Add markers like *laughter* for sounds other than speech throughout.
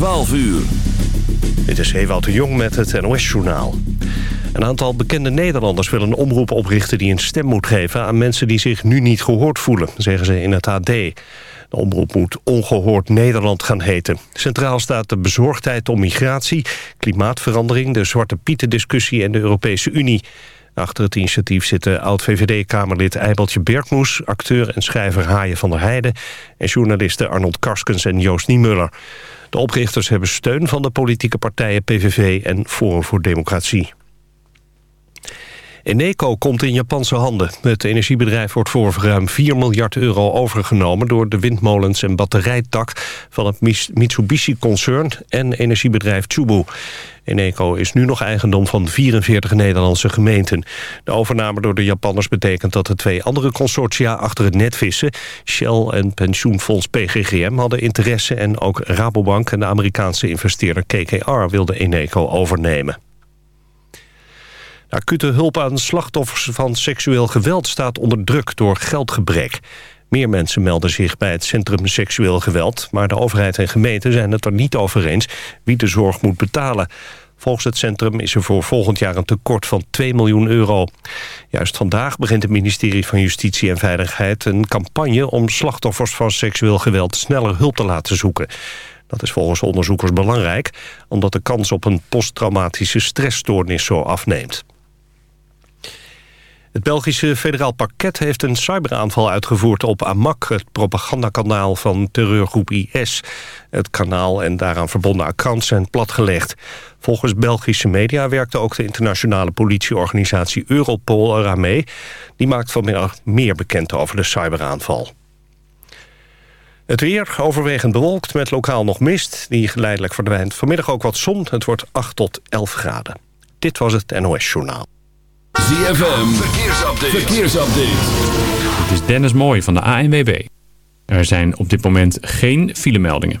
12 uur. Dit is Ewout de Jong met het NOS-journaal. Een aantal bekende Nederlanders willen een omroep oprichten... die een stem moet geven aan mensen die zich nu niet gehoord voelen, zeggen ze in het AD. De omroep moet Ongehoord Nederland gaan heten. Centraal staat de bezorgdheid om migratie, klimaatverandering... de Zwarte Pieten-discussie en de Europese Unie. Achter het initiatief zitten oud-VVD-kamerlid Eibeltje Bergmoes... acteur en schrijver Haaien van der Heijden... en journalisten Arnold Karskens en Joost Niemuller. De oprichters hebben steun van de politieke partijen PVV en Forum voor Democratie. Eneco komt in Japanse handen. Het energiebedrijf wordt voor ruim 4 miljard euro overgenomen... door de windmolens en batterijtak van het Mitsubishi-concern... en energiebedrijf Chubu. Eneco is nu nog eigendom van 44 Nederlandse gemeenten. De overname door de Japanners betekent dat de twee andere consortia achter het net vissen... Shell en pensioenfonds PGGM hadden interesse... en ook Rabobank en de Amerikaanse investeerder KKR wilden Eneco overnemen. Acute hulp aan slachtoffers van seksueel geweld staat onder druk door geldgebrek. Meer mensen melden zich bij het Centrum Seksueel Geweld... maar de overheid en gemeenten zijn het er niet over eens wie de zorg moet betalen. Volgens het centrum is er voor volgend jaar een tekort van 2 miljoen euro. Juist vandaag begint het ministerie van Justitie en Veiligheid... een campagne om slachtoffers van seksueel geweld sneller hulp te laten zoeken. Dat is volgens onderzoekers belangrijk... omdat de kans op een posttraumatische stressstoornis zo afneemt. Het Belgische federaal parket heeft een cyberaanval uitgevoerd op Amak... het propagandakanaal van terreurgroep IS. Het kanaal en daaraan verbonden accounts zijn platgelegd. Volgens Belgische media werkte ook de internationale politieorganisatie Europol eraan mee. Die maakt vanmiddag meer bekend over de cyberaanval. Het weer overwegend bewolkt met lokaal nog mist. Die geleidelijk verdwijnt. Vanmiddag ook wat zon. Het wordt 8 tot 11 graden. Dit was het NOS Journaal. ZFM, verkeersupdate. verkeersupdate. Het is Dennis Mooij van de ANWB. Er zijn op dit moment geen filemeldingen.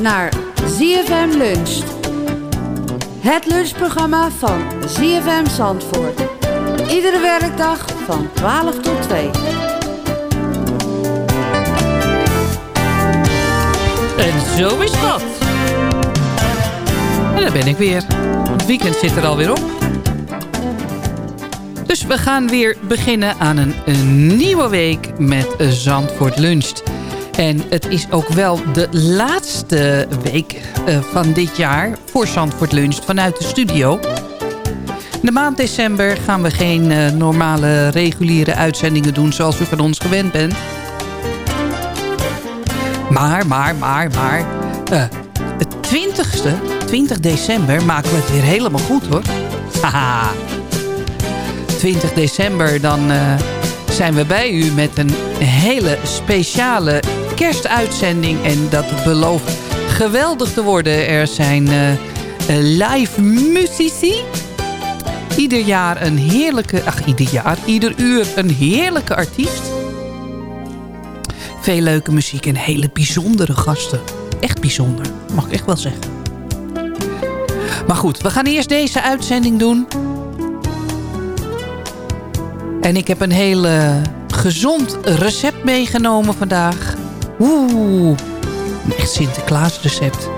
Naar ZFM Lunch. Het lunchprogramma van ZFM Zandvoort. Iedere werkdag van 12 tot 2. En zo is dat. En daar ben ik weer. Het weekend zit er alweer op. Dus we gaan weer beginnen aan een, een nieuwe week met Zandvoort Luncht. En het is ook wel de laatste week uh, van dit jaar voor Zandvoort Luncht vanuit de studio. De maand december gaan we geen uh, normale reguliere uitzendingen doen zoals u van ons gewend bent. Maar, maar, maar, maar... Uh, het 20ste, 20 december, maken we het weer helemaal goed hoor. Haha. 20 december, dan zijn we bij u met een hele speciale kerstuitzending. En dat belooft geweldig te worden. Er zijn uh, live muzici. Ieder jaar een heerlijke... Ach, ieder jaar, ieder uur een heerlijke artiest. Veel leuke muziek en hele bijzondere gasten. Echt bijzonder, mag ik echt wel zeggen. Maar goed, we gaan eerst deze uitzending doen. En ik heb een heel uh, gezond recept meegenomen vandaag. Oeh, een echt Sinterklaas recept.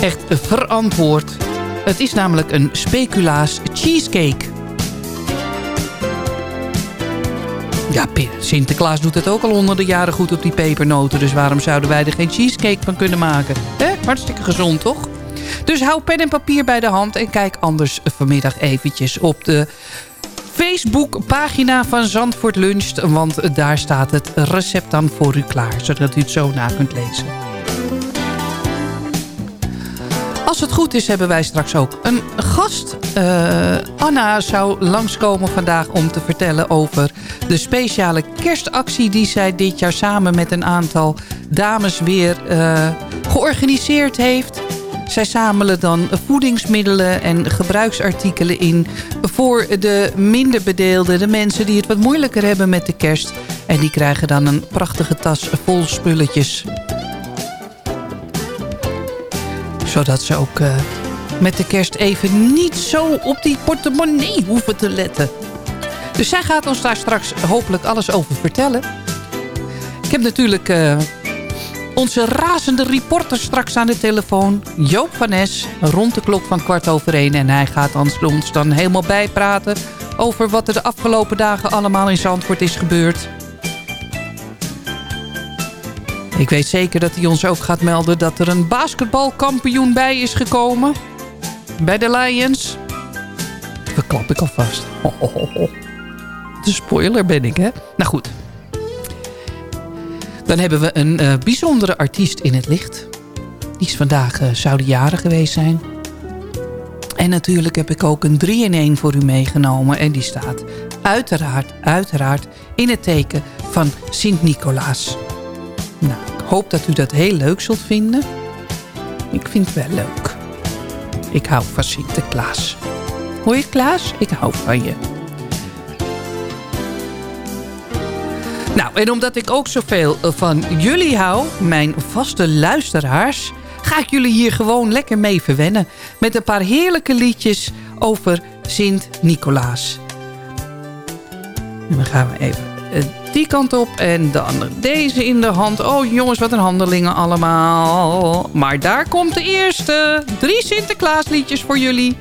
Echt verantwoord. Het is namelijk een speculaas cheesecake. Ja, Sinterklaas doet het ook al honderden jaren goed op die pepernoten. Dus waarom zouden wij er geen cheesecake van kunnen maken? He? Hartstikke gezond, toch? Dus hou pen en papier bij de hand en kijk anders vanmiddag eventjes op de Facebookpagina van Zandvoort Luncht. Want daar staat het recept dan voor u klaar, zodat u het zo na kunt lezen. Als het goed is, hebben wij straks ook een gast. Uh, Anna zou langskomen vandaag om te vertellen over de speciale kerstactie... die zij dit jaar samen met een aantal dames weer uh, georganiseerd heeft. Zij zamelen dan voedingsmiddelen en gebruiksartikelen in... voor de minder bedeelden, de mensen die het wat moeilijker hebben met de kerst. En die krijgen dan een prachtige tas vol spulletjes zodat ze ook uh, met de kerst even niet zo op die portemonnee hoeven te letten. Dus zij gaat ons daar straks hopelijk alles over vertellen. Ik heb natuurlijk uh, onze razende reporter straks aan de telefoon. Joop van Nes, rond de klok van kwart over één. En hij gaat ons dan helemaal bijpraten over wat er de afgelopen dagen allemaal in Zandvoort is gebeurd. Ik weet zeker dat hij ons ook gaat melden dat er een basketbalkampioen bij is gekomen. Bij de Lions. Verklap ik alvast. Oh, oh, oh. De spoiler ben ik, hè? Nou goed. Dan hebben we een uh, bijzondere artiest in het licht. Die is vandaag uh, zou de jaren geweest zijn. En natuurlijk heb ik ook een 3-in-1 voor u meegenomen. En die staat uiteraard, uiteraard in het teken van Sint-Nicolaas. Nou, ik hoop dat u dat heel leuk zult vinden. Ik vind het wel leuk. Ik hou van Sinterklaas. Hoor je Klaas? Ik hou van je. Nou, en omdat ik ook zoveel van jullie hou, mijn vaste luisteraars... ga ik jullie hier gewoon lekker mee verwennen... met een paar heerlijke liedjes over Sint-Nicolaas. En dan gaan we even die kant op en dan deze in de hand. Oh jongens, wat een handelingen allemaal. Maar daar komt de eerste. Drie Sinterklaasliedjes voor jullie.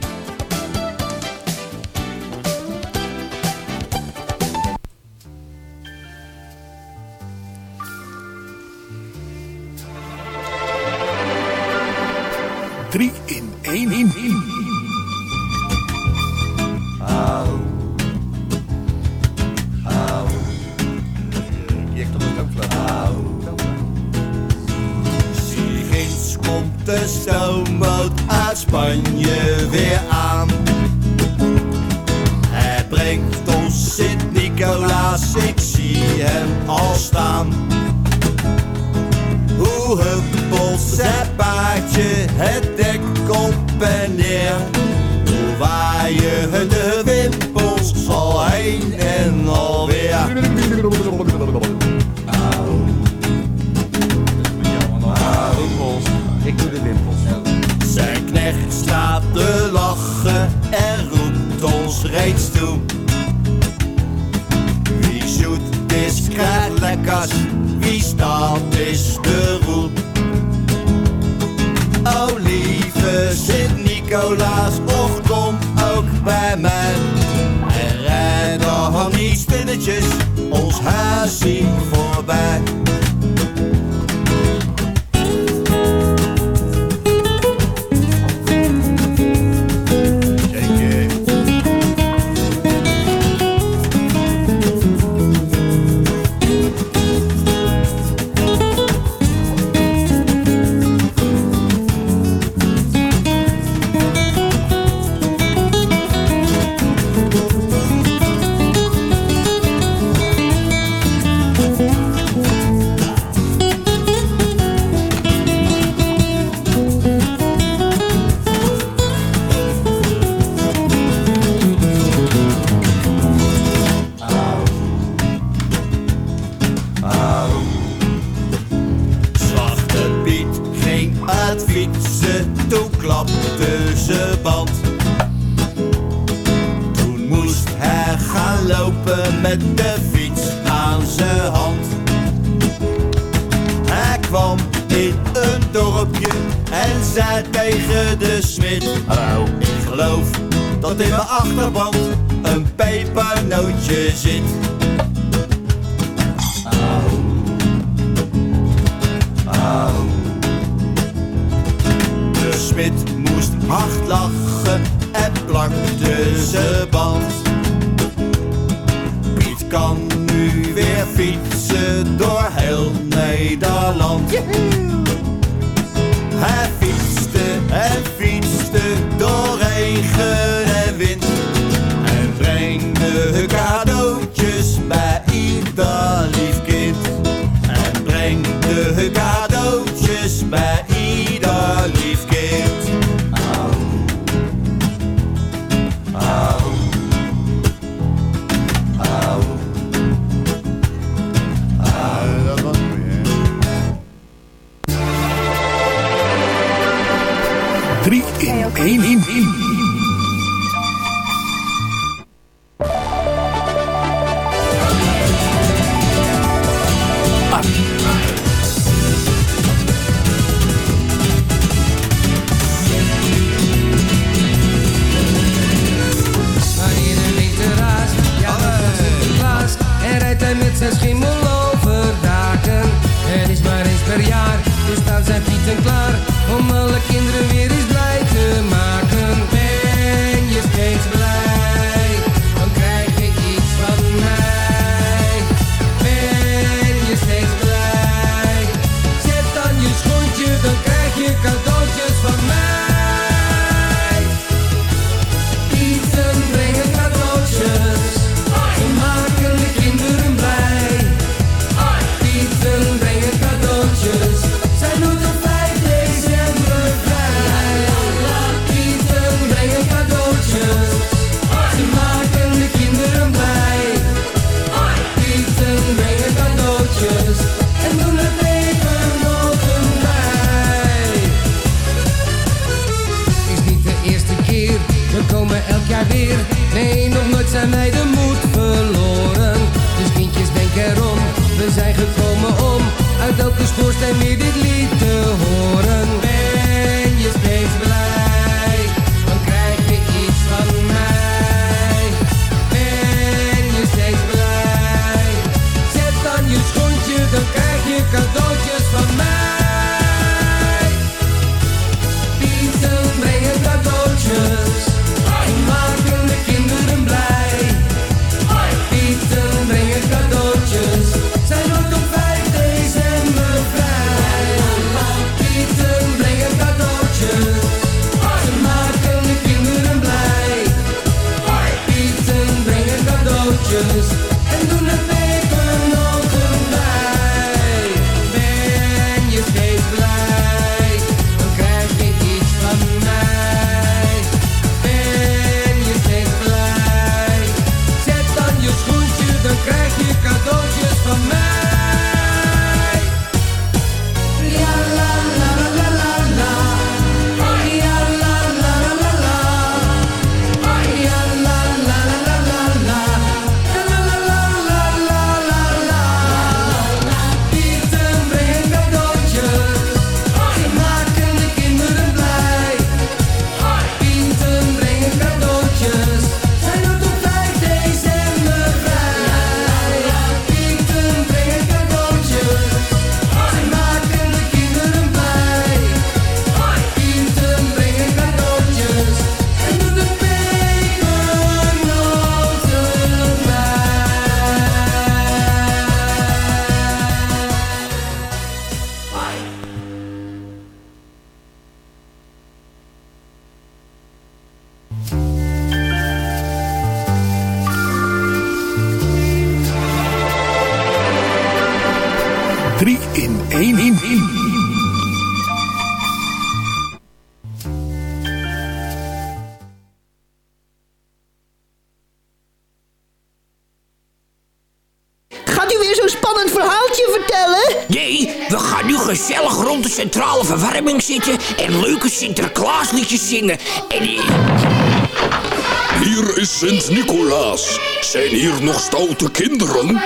Hier is Sint-Nicolaas. Zijn hier nog stoute kinderen?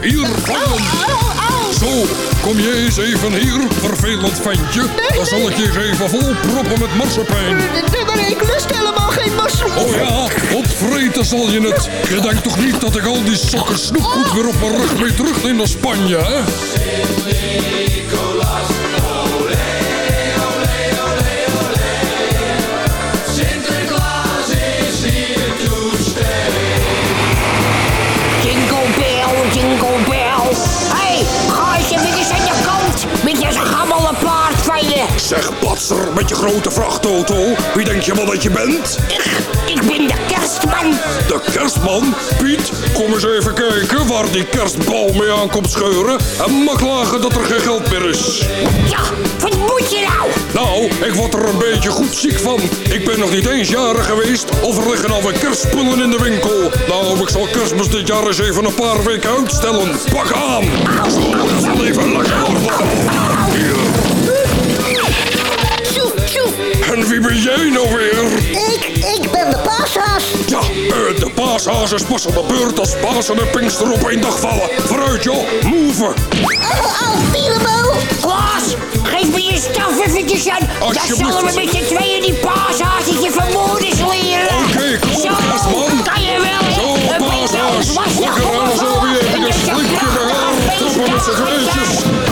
hier vallen. Zo, kom je eens even hier, vervelend ventje. Dan zal ik je even vol proppen met marsepein. Ik lust helemaal geen marsepein. Oh ja, opvreten zal je het. Je denkt toch niet dat ik al die sokken snoepgoed oh. weer op mijn rug mee terug in naar Spanje, hè? met je grote vrachtauto. Wie denk je wel dat je bent? Ik, ik ben de kerstman. De kerstman? Piet, kom eens even kijken waar die kerstbal mee aan komt scheuren. En mag lagen dat er geen geld meer is. Ja, wat moet je nou? Nou, ik word er een beetje goed ziek van. Ik ben nog niet eens jaren geweest of er liggen alweer kerstspullen in de winkel. Nou, ik zal kerstmis dit jaar eens even een paar weken uitstellen. Pak aan! Zo, even lekker worden. Jij nou weer? Ik, ik ben de paashaas. Ja, eh, de paashaas is pas aan de beurt als Pasen en Pinkster op één dag vallen. Vooruit joh, move! Oh, oh, Pierebo. Klaas, geef me je staf eventjes aan. Dan zullen we met z'n tweeën die paashaasje vermoedens leren. Oké, kom op, Zo, kerstman. kan je wel, hè? Zo, paashaas. Lekker op aan zo weer slikje in de haar. Trappen met z'n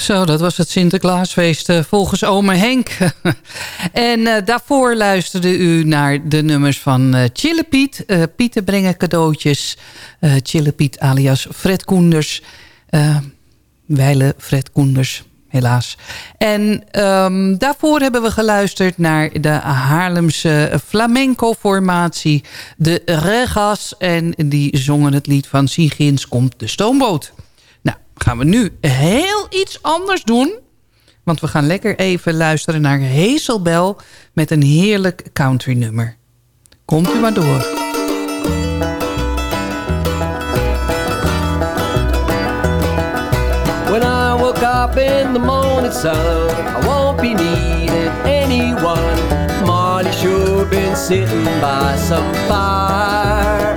Zo, dat was het Sinterklaasfeest eh, volgens ome Henk. *laughs* en eh, daarvoor luisterde u naar de nummers van eh Chille Piet. Eh, Pieten brengen cadeautjes. Eh Chille Piet alias Fred Koenders. Eh Weile Fred Koenders, helaas. En ehm, daarvoor hebben we geluisterd naar de Haarlemse flamenco-formatie. De Regas. En die zongen het lied van Sigins komt de stoomboot. Gaan we nu heel iets anders doen. Want we gaan lekker even luisteren naar Hazelbel met een heerlijk country nummer. Komt u maar door. When I woke up in the morning sun, I won't be needing anyone. Marty sure been sitting by some fire.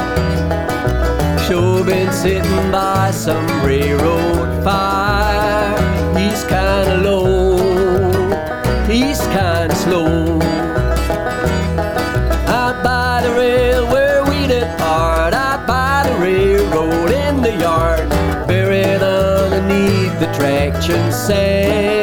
Sitting by some railroad fire. He's kinda low, he's kinda slow. Out by the rail where we depart, out by the railroad in the yard, buried underneath the traction sand.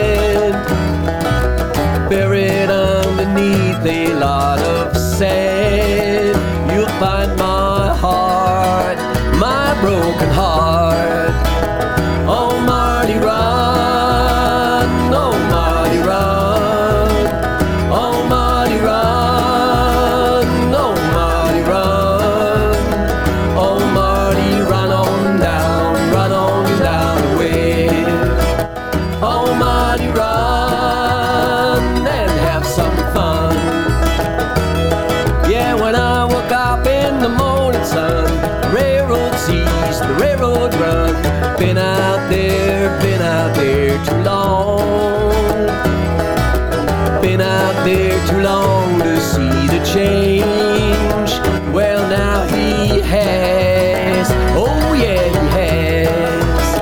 Change. Well, now he has. Oh, yeah, he has.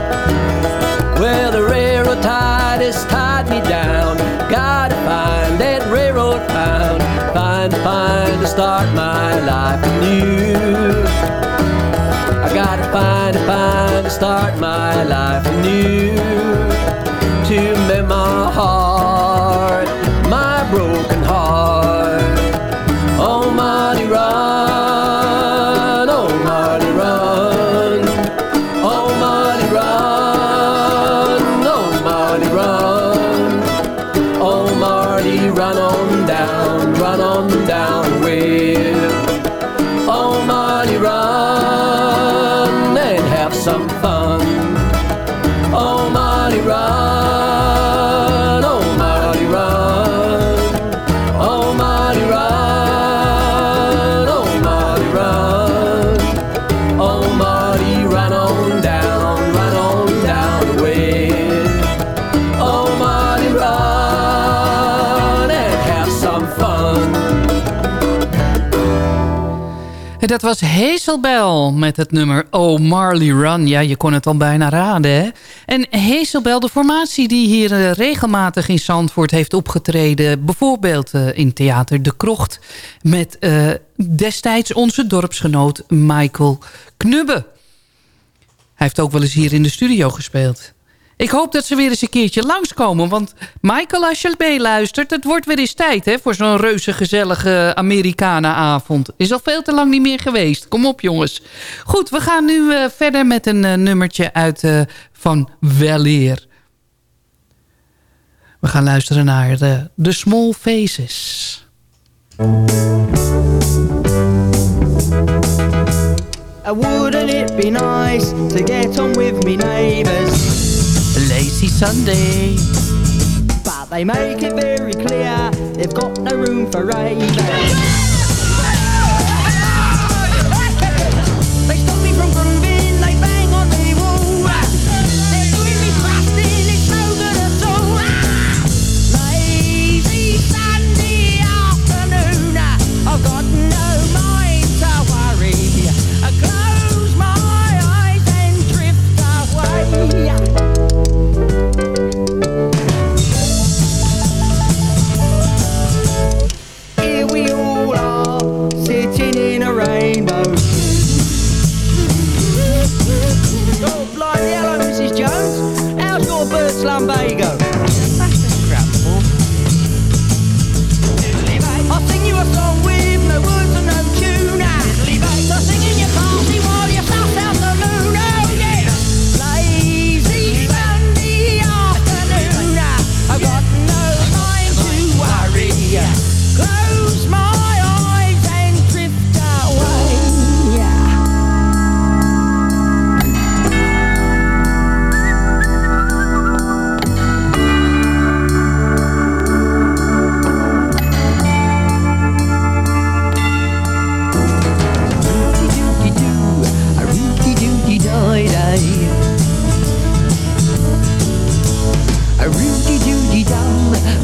Well, the railroad tide has tied me down. Gotta find that railroad pound. Find, find to start my life anew. I gotta find, find to start my life anew. To mend my heart, my broken dat was Hazelbel met het nummer Oh Marley Run. Ja, je kon het al bijna raden, hè? En Hazelbel, de formatie die hier eh, regelmatig in Zandvoort heeft opgetreden... bijvoorbeeld eh, in Theater De Krocht... met eh, destijds onze dorpsgenoot Michael Knubbe. Hij heeft ook wel eens hier in de studio gespeeld. Ik hoop dat ze weer eens een keertje langskomen. Want Michael, als je meeluistert... het wordt weer eens tijd hè, voor zo'n reuze gezellige Amerikanenavond. Is al veel te lang niet meer geweest. Kom op jongens. Goed, we gaan nu eh, verder met een eh, nummertje uit eh, van Weleer. We gaan luisteren naar de, Small Faces. Uh, Wouldn't it be nice to get on with me neighbours? Lazy Sunday. But they make it very clear they've got no room for ravers.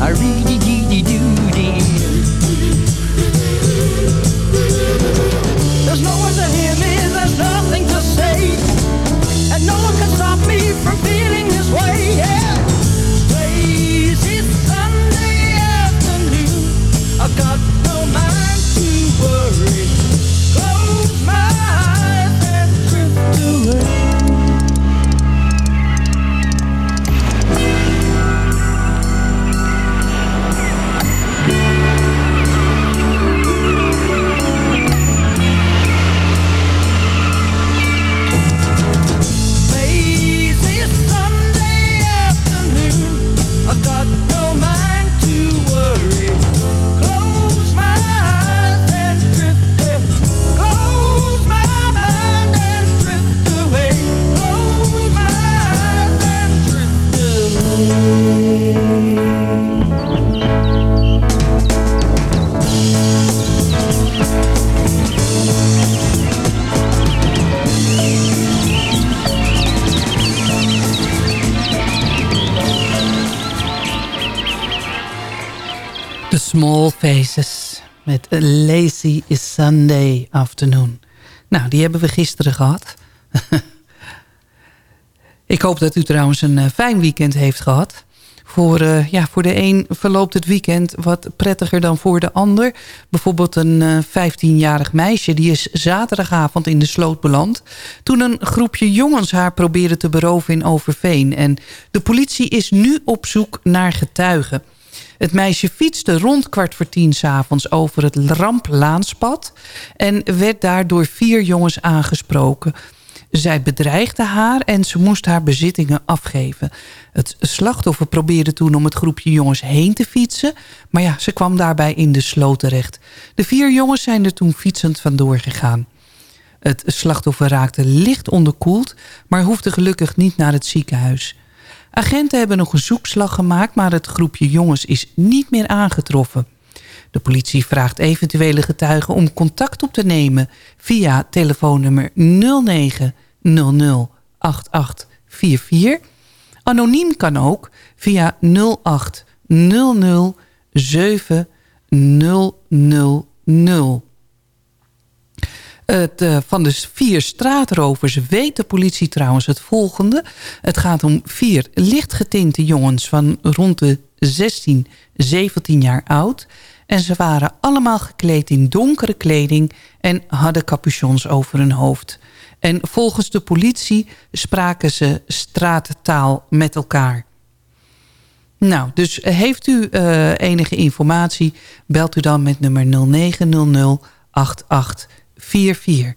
I read Lazy Sunday Afternoon. Nou, die hebben we gisteren gehad. *laughs* Ik hoop dat u trouwens een eh, fijn weekend heeft gehad. Voor, eh, ja, voor de een verloopt het weekend wat prettiger dan voor de ander. Bijvoorbeeld een eh 15-jarig meisje die is zaterdagavond in de sloot beland... toen een groepje jongens haar probeerde te beroven in Overveen. En de politie is nu op zoek naar getuigen. Het meisje fietste rond kwart voor tien s'avonds over het Ramplaanspad... en werd daar door vier jongens aangesproken. Zij bedreigde haar en ze moest haar bezittingen afgeven. Het slachtoffer probeerde toen om het groepje jongens heen te fietsen... maar ja, ze kwam daarbij in de sloot terecht. De vier jongens zijn er toen fietsend vandoor gegaan. Het slachtoffer raakte licht onderkoeld... maar hoefde gelukkig niet naar het ziekenhuis... Agenten hebben nog een zoekslag gemaakt... maar het groepje jongens is niet meer aangetroffen. De politie vraagt eventuele getuigen om contact op te nemen... via telefoonnummer 0900 8844. Anoniem kan ook via 0800 7000. Eh, van de vier straatrovers weet de politie trouwens het volgende. Het gaat om vier lichtgetinte jongens van rond de 16, 17 jaar oud. En ze waren allemaal gekleed in donkere kleding en hadden capuchons over hun hoofd. En volgens de politie spraken ze straattaal met elkaar. Nou, dus heeft u eh, enige informatie, belt u dan met nummer 0900 44.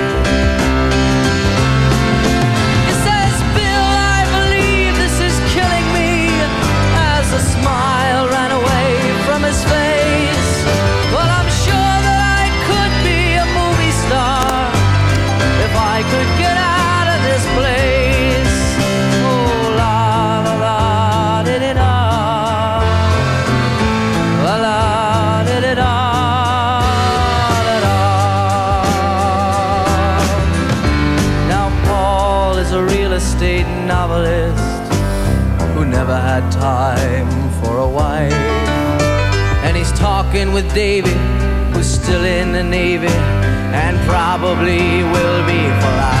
David, who's still in the Navy and probably will be for life.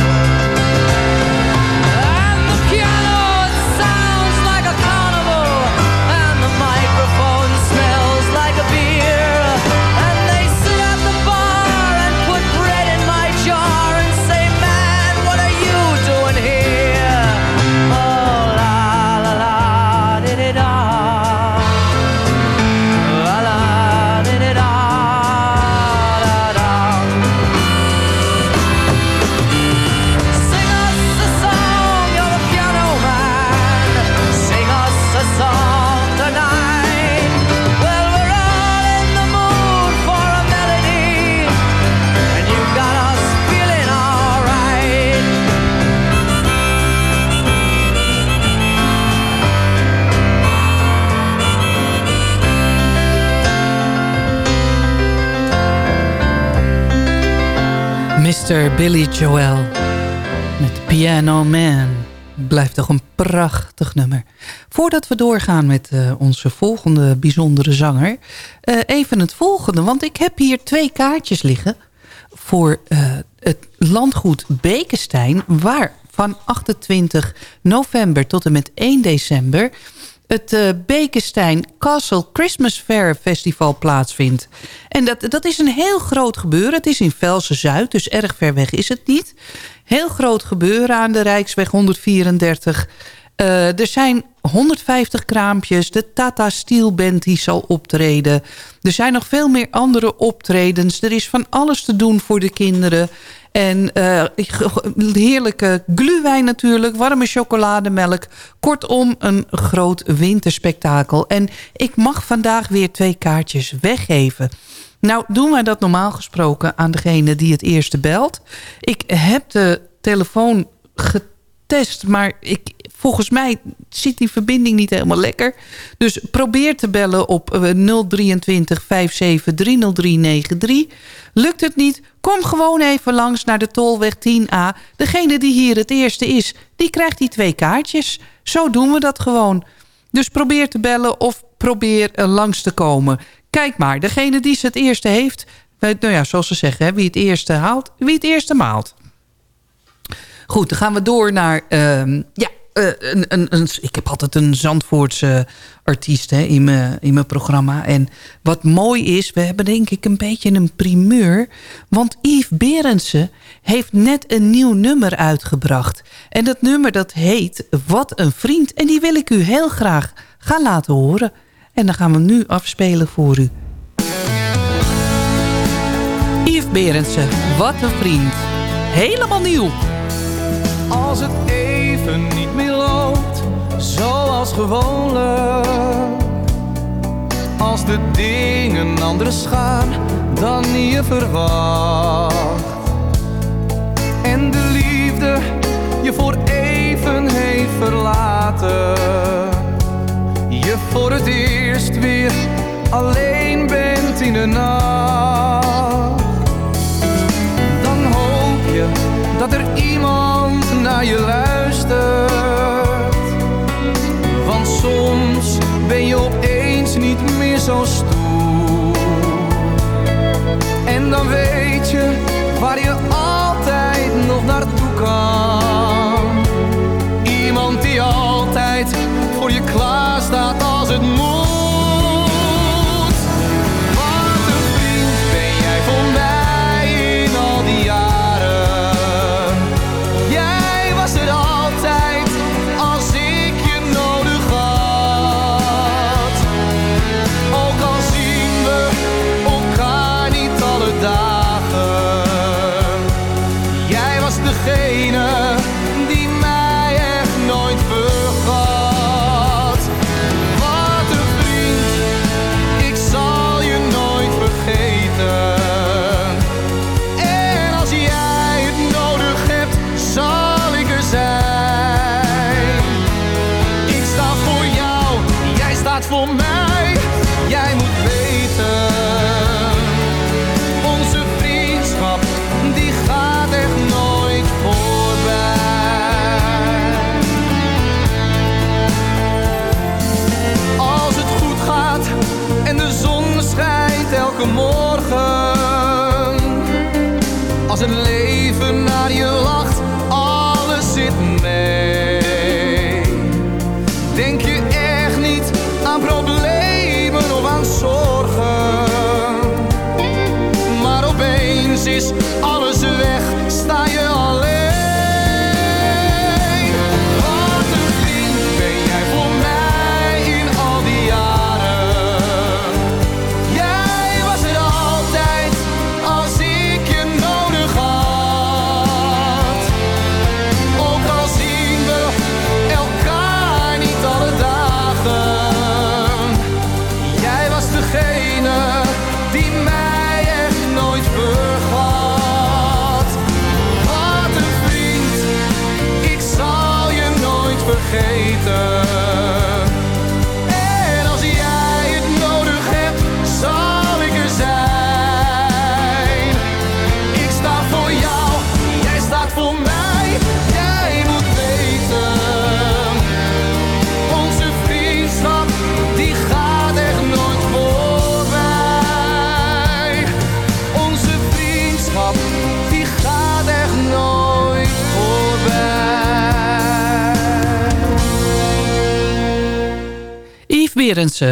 Mr. Billy Joel met Piano Man. Blijft toch een prachtig nummer. Voordat we doorgaan met uh, onze volgende bijzondere zanger... Uh, even het volgende, want ik heb hier twee kaartjes liggen... voor uh, het landgoed Bekenstein... waar van 28 november tot en met 1 december het uh, Bekenstein Castle Christmas Fair Festival plaatsvindt. En dat, dat is een heel groot gebeuren. Het is in Velsen-Zuid, dus erg ver weg is het niet. Heel groot gebeuren aan de Rijksweg 134. Uh, er zijn 150 kraampjes. De Tata Steel Band die zal optreden. Er zijn nog veel meer andere optredens. Er is van alles te doen voor de kinderen. En uh, heerlijke gluwijn natuurlijk, warme chocolademelk. Kortom, een groot winterspektakel. En ik mag vandaag weer twee kaartjes weggeven. Nou, doen wij dat normaal gesproken aan degene die het eerste belt. Ik heb de telefoon getest, maar ik, volgens mij zit die verbinding niet helemaal lekker. Dus probeer te bellen op 023 57 30393. Lukt het niet? Kom gewoon even langs naar de Tolweg 10A. Degene die hier het eerste is, die krijgt die twee kaartjes. Zo doen we dat gewoon. Dus probeer te bellen of probeer langs te komen. Kijk maar, degene die ze het eerste heeft... Nou ja, zoals ze zeggen, wie het eerste haalt, wie het eerste maalt. Goed, dan gaan we door naar... Uh, ja, uh, een, een, een, ik heb altijd een Zandvoortse artiest hè, in, mijn, in mijn programma. En wat mooi is, we hebben denk ik een beetje een primeur. Want Yves Berendsen heeft net een nieuw nummer uitgebracht. En dat nummer dat heet Wat een Vriend. En die wil ik u heel graag gaan laten horen. En dan gaan we hem nu afspelen voor u. Yves Berendsen, Wat een Vriend. Helemaal nieuw. Als het even niet meer loopt, zoals gewoonlijk. Als de dingen anders gaan dan je verwacht. En de liefde je voor even heeft verlaten. Je voor het eerst weer alleen bent in de nacht. Dan hoop je dat er iemand naar je luistert. Zo stoer. En dan weet je waar je altijd nog naartoe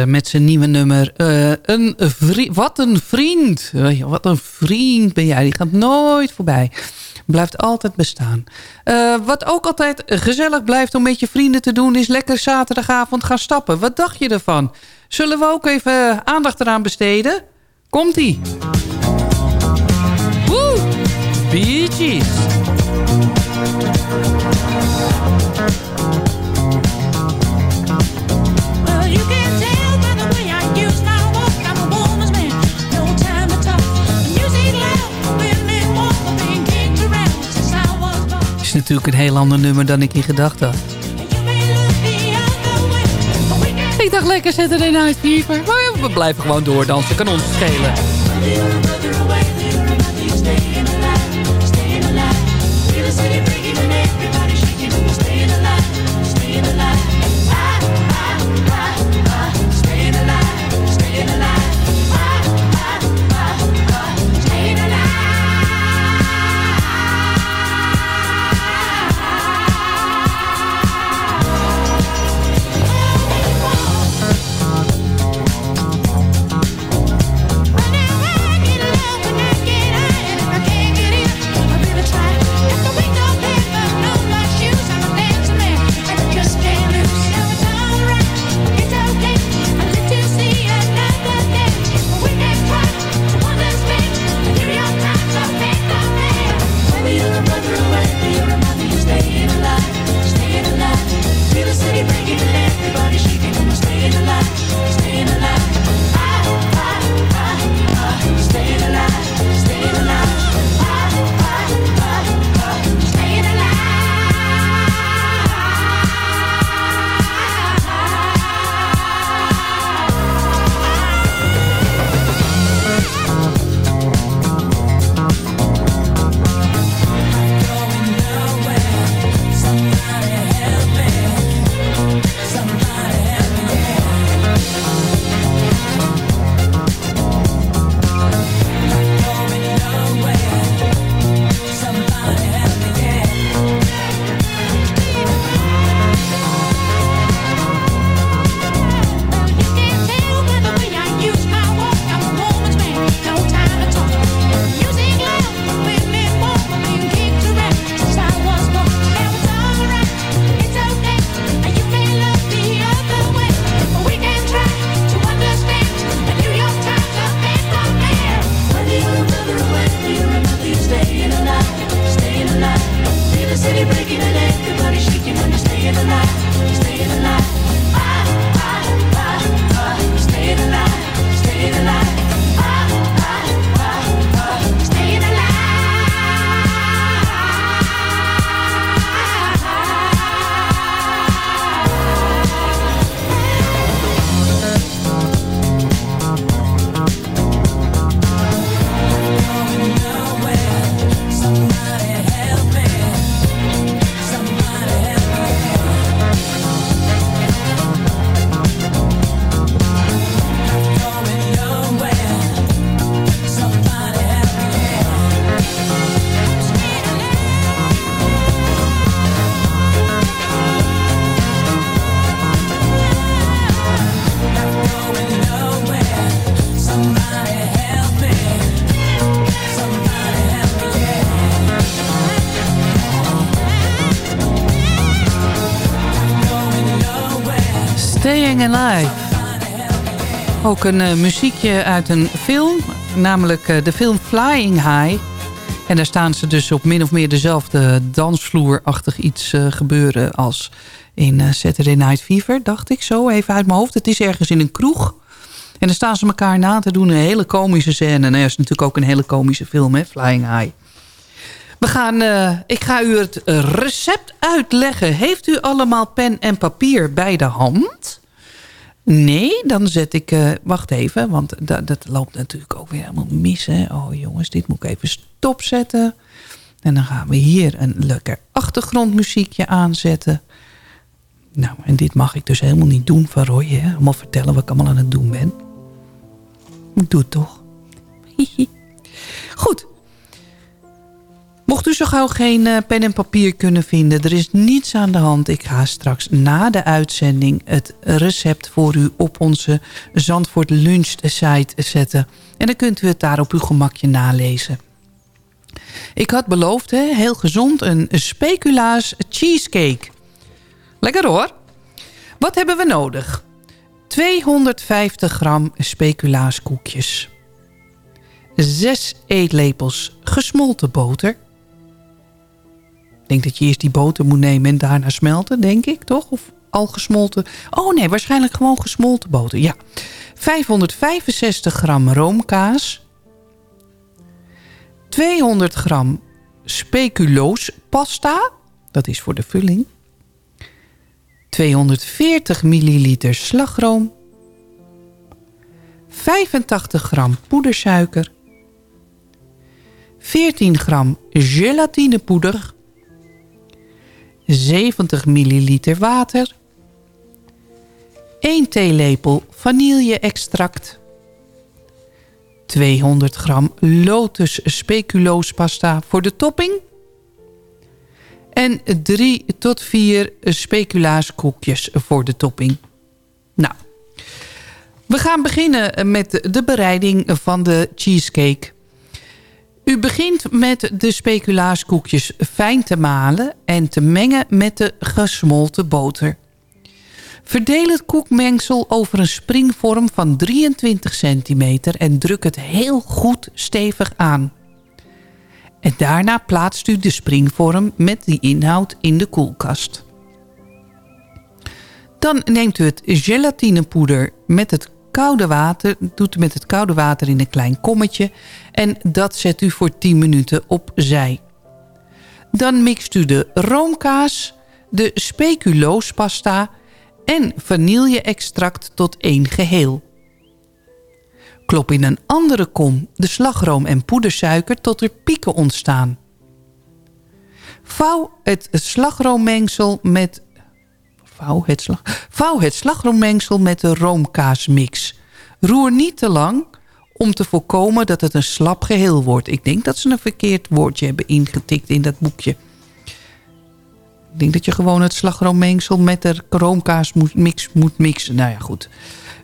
Met zijn nieuwe nummer. Eh, een wat een vriend. Eh, wat een vriend ben jij. Die gaat nooit voorbij. Blijft altijd bestaan. Eh, wat ook altijd gezellig blijft om met je vrienden te doen... is lekker zaterdagavond gaan stappen. Wat dacht je ervan? Zullen we ook even aandacht eraan besteden? Komt-ie. Woe! Bee natuurlijk een heel ander nummer dan ik in gedacht had. Ik dacht lekker zetten in Fever. Maar we blijven gewoon doordansen, kan ons schelen. Ook een eh, muziekje uit een film, namelijk eh, de film Flying High. En daar staan ze dus op min of meer dezelfde dansvloerachtig iets eh, gebeuren als in Saturday Night Fever, dacht ik zo even uit mijn hoofd. Het is ergens in een kroeg. En dan staan ze elkaar na te doen, een hele komische scène. En er is natuurlijk ook een hele komische film, hè, Flying High. We gaan, ik ga u het recept uitleggen. Heeft u allemaal pen en papier bij de hand? Nee, dan zet ik... eh, wacht even, want da- dat loopt natuurlijk ook weer helemaal mis. Hè? Oh jongens, dit moet ik even stopzetten. En dan gaan we hier een lekker achtergrondmuziekje aanzetten. Nou, en dit mag ik dus helemaal niet doen van Roy. Hè? Allemaal vertellen wat ik allemaal aan het doen ben. Ik doe het toch. *laughs* Goed. Zo gauw geen eh, pen en papier kunnen vinden... er is niets aan de hand. Ik ga straks na de uitzending het recept voor u... op onze Zandvoort Lunch site zetten. En dan kunt u het daar op uw gemakje nalezen. Ik had beloofd, hè, heel gezond, een speculaas cheesecake. Lekker hoor. Wat hebben we nodig? 250 gram speculaas koekjes. 6 eetlepels gesmolten boter. Denk dat je eerst die boter moet nemen en daarna smelten, denk ik, toch? Of al gesmolten? Oh nee, waarschijnlijk gewoon gesmolten boter, ja. 565 gram roomkaas. 200 gram speculoos pasta. Dat is voor de vulling. 240 milliliter slagroom. 85 gram poedersuiker. 14 gram gelatinepoeder. 70 milliliter water. 1 theelepel vanille-extract. 200 gram lotus speculoos pasta voor de topping. En 3 tot 4 speculaas koekjes voor de topping. Nou, we gaan beginnen met de bereiding van de cheesecake. U begint met de speculaaskoekjes fijn te malen en te mengen met de gesmolten boter. Verdeel het koekmengsel over een springvorm van 23 centimeter en druk het heel goed stevig aan. En daarna plaatst u de springvorm met die inhoud in de koelkast. Dan neemt u het gelatinepoeder met het koude water, doet u met het koude water in een klein kommetje en dat zet u voor 10 minuten opzij. Dan mixt u de roomkaas, de speculoospasta en vanille-extract tot één geheel. Klop in een andere kom de slagroom en poedersuiker tot er pieken ontstaan. Vouw het slagroommengsel met... Vouw het, slagroommengsel met de roomkaasmix. Roer niet te lang om te voorkomen dat het een slap geheel wordt. Ik denk dat ze een verkeerd woordje hebben ingetikt in dat boekje. Ik denk dat je gewoon het slagroommengsel met de roomkaas moet, moet mixen. Nou ja, goed.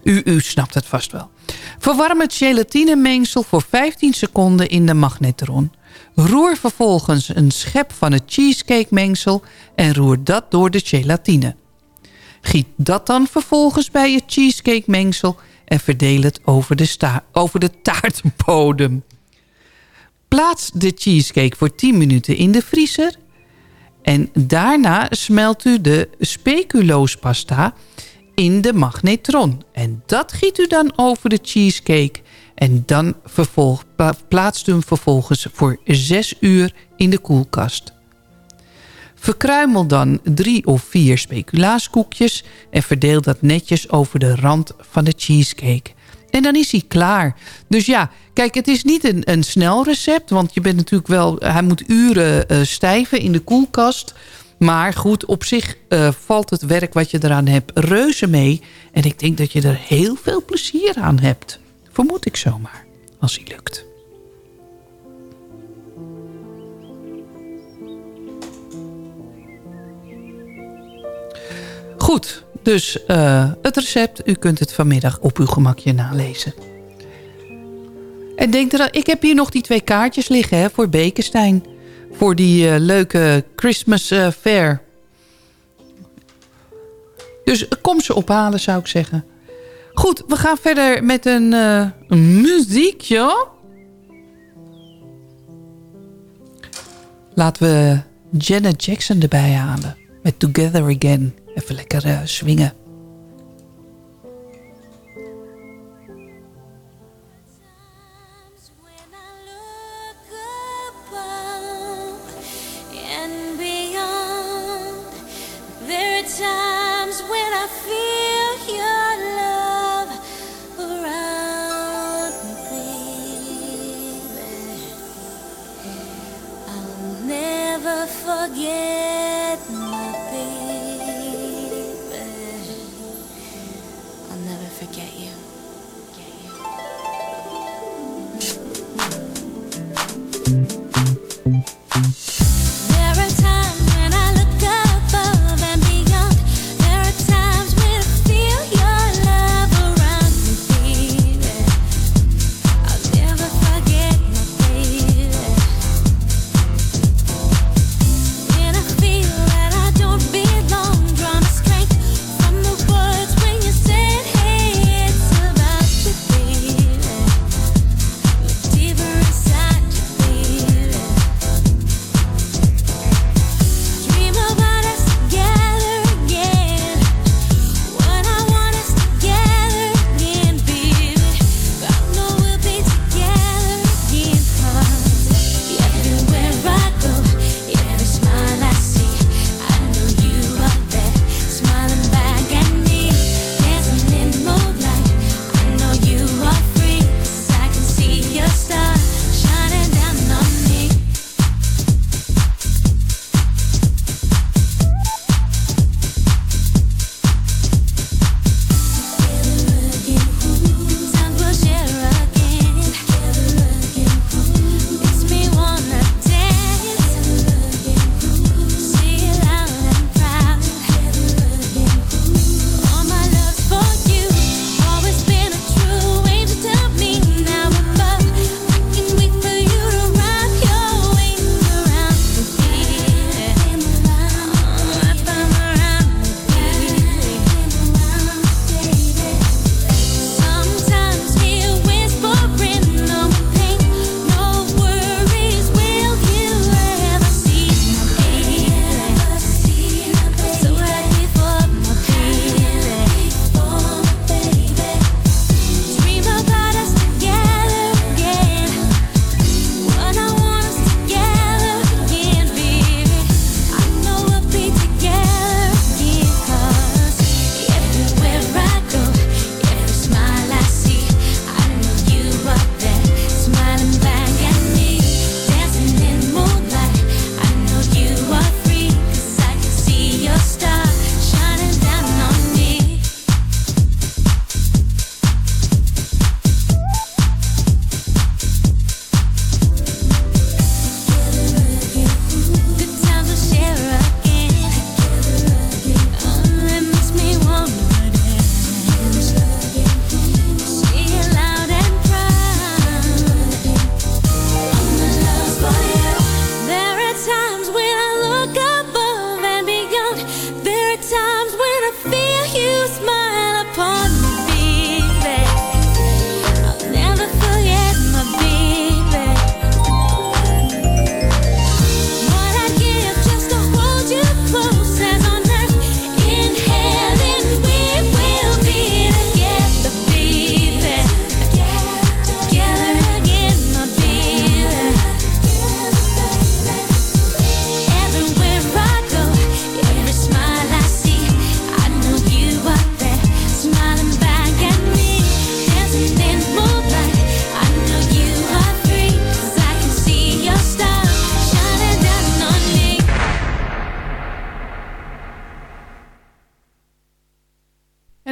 U, u snapt het vast wel. Verwarm het gelatinemengsel voor 15 seconden in de magnetron. Roer vervolgens een schep van het cheesecake mengsel en roer dat door de gelatine. Giet dat dan vervolgens bij het cheesecake mengsel en verdeel het over de, over de taartbodem. Plaats de cheesecake voor 10 minuten in de vriezer. En daarna smelt u de speculoospasta in de magnetron. En dat giet u dan over de cheesecake. En dan plaatst u hem vervolgens voor 6 uur in de koelkast. Verkruimel dan drie of vier speculaaskoekjes... en verdeel dat netjes over de rand van de cheesecake. En dan is hij klaar. Dus ja, kijk, het is niet een, een snel recept... want je bent natuurlijk wel, hij moet uren uh, stijven in de koelkast... Maar goed, op zich uh, valt het werk wat je eraan hebt reuze mee. En ik denk dat je er heel veel plezier aan hebt. Vermoed ik zomaar, als hij lukt. Goed, dus uh, het recept, u kunt het vanmiddag op uw gemakje nalezen. En denk eraan, ik heb hier nog die twee kaartjes liggen hè, voor Bekenstein. Voor die uh, leuke Christmas uh, fair. Dus kom ze ophalen, zou ik zeggen. Goed, we gaan verder met een, een muziekje. Laten we Janet Jackson erbij halen. Met Together Again. Even lekker uh, swingen. and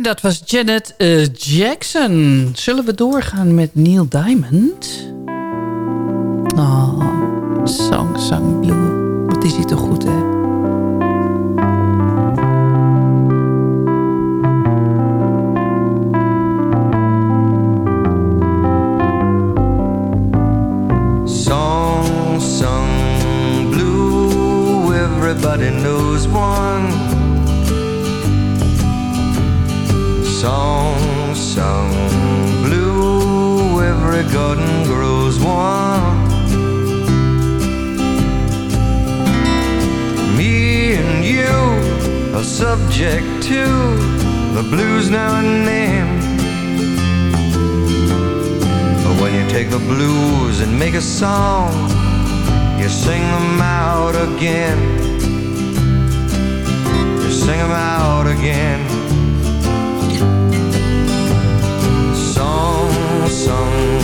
dat was Janet eh, Jackson. Zullen we doorgaan met Neil Diamond? Subject to the blues now and then. But when you take the blues and make a song, you sing them out again. You sing them out again. Song sung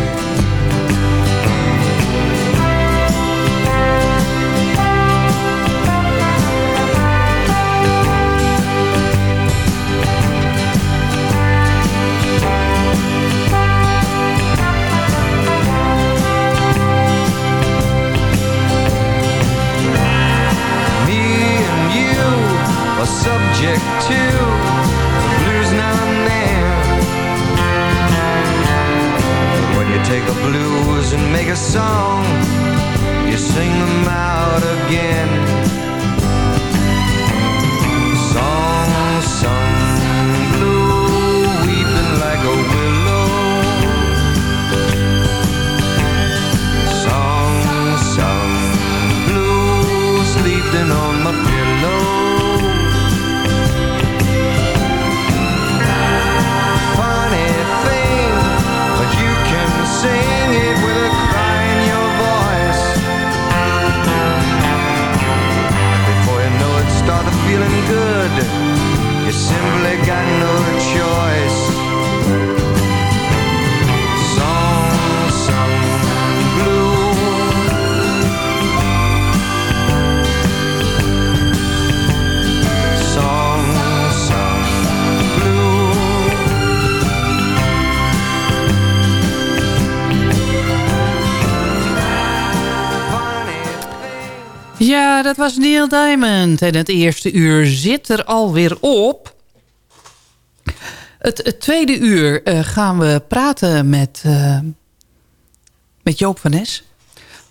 Subject to blues now and then. When you take the blues and make a song, you sing them out again. Was Neil Diamond. En het eerste uur zit er alweer op. Het, tweede uur eh, gaan we praten met, eh, met Joop van Nes.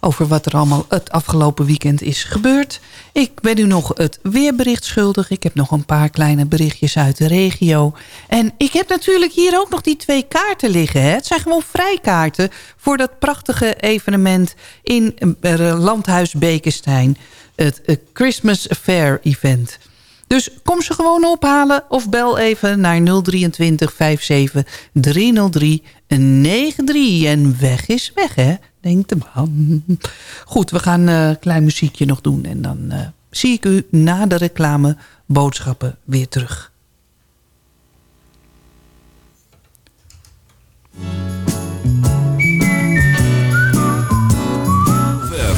Over wat er allemaal het afgelopen weekend is gebeurd. Ik ben u nog het weerbericht schuldig. Ik heb nog een paar kleine berichtjes uit de regio. En ik heb natuurlijk hier ook nog die twee kaarten liggen. Hè? Het zijn gewoon vrijkaarten voor dat prachtige evenement in eh, Landhuis Bekenstein. Het eh, Christmas Fair event. Dus kom ze gewoon ophalen of bel even naar 023 57 303 93. En weg is weg, hè? Denkt de man. Goed, we gaan een uh, klein muziekje nog doen. En dan uh, zie ik u na de reclame boodschappen weer terug.